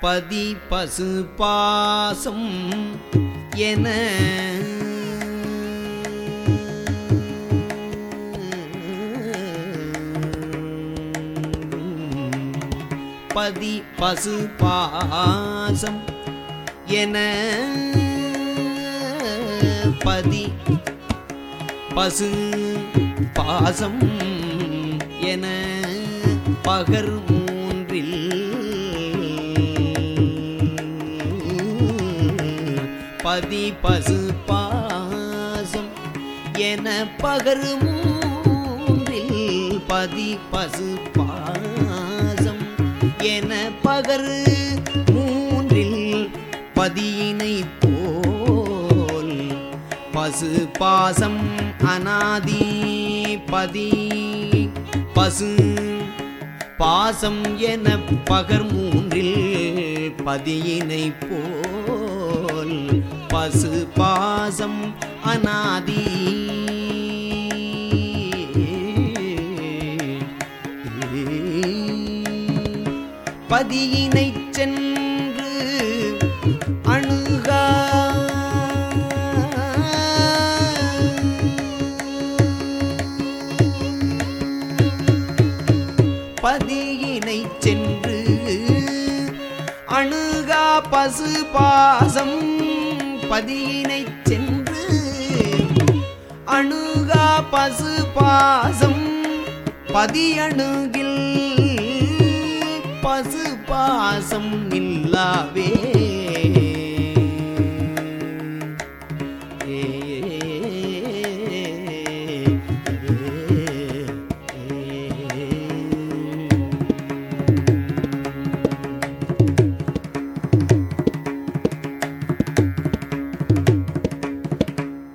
பதி பசு பாசம் என. பதி பசு பாசம் என. பதி பசு பாசம் என. பகர் மூன்றில் பதி பசு பாசம் என பகர் மூன்றில் பதி பசு பாசம் என பகர் மூன்றில் பதியினை போல் பசு பாசம் அனாதி பதி பசு பாசம் என பகர் மூன்றில் பதியினை போல் பசு பாசம் அநாதி பதியினை சென்று அணுகா. பதியினை சென்று அணுகா பசு பாசம் பதியினைச் சென்று அணுகா பசு பாசம் பதியணுகில் பசு பாசம் இல்லாவே. ஏ.